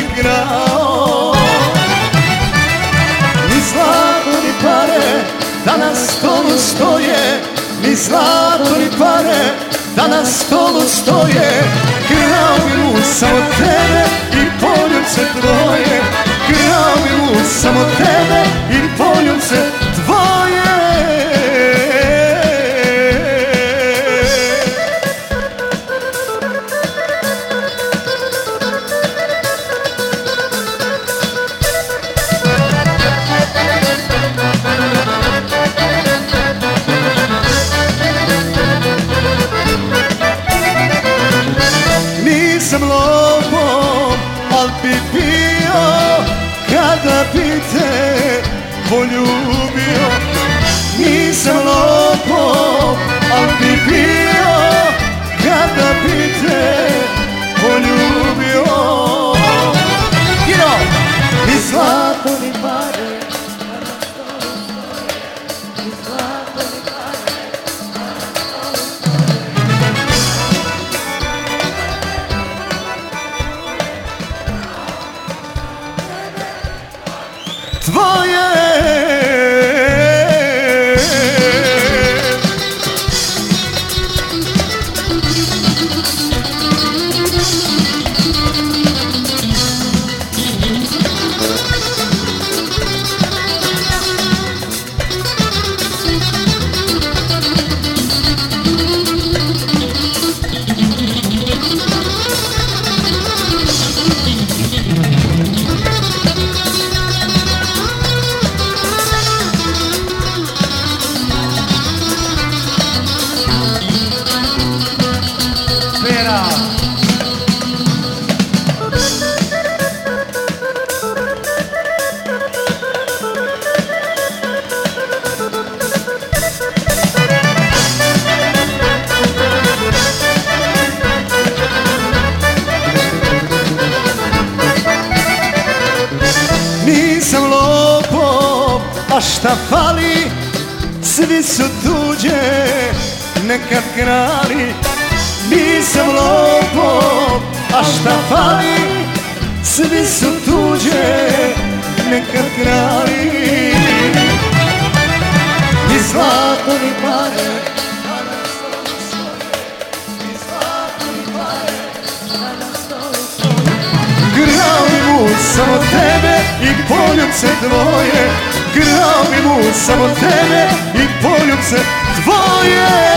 bi krao Ni zlato ni pare da na stolu stoje. Ni zlato ni pare da na stolu stoje. Krao bi mu samo tebe i lopom, al bi bio Kada bi te poljubio tvoje šta fali Svi su tuđe, nekad krali. Nisam lopov, a šta fali Svi su tuđe, nekad krali. Ni zlato, ni pare mu samo tebe i poljubce dvoje Grao bi mu samo tebe i poljubce tvoje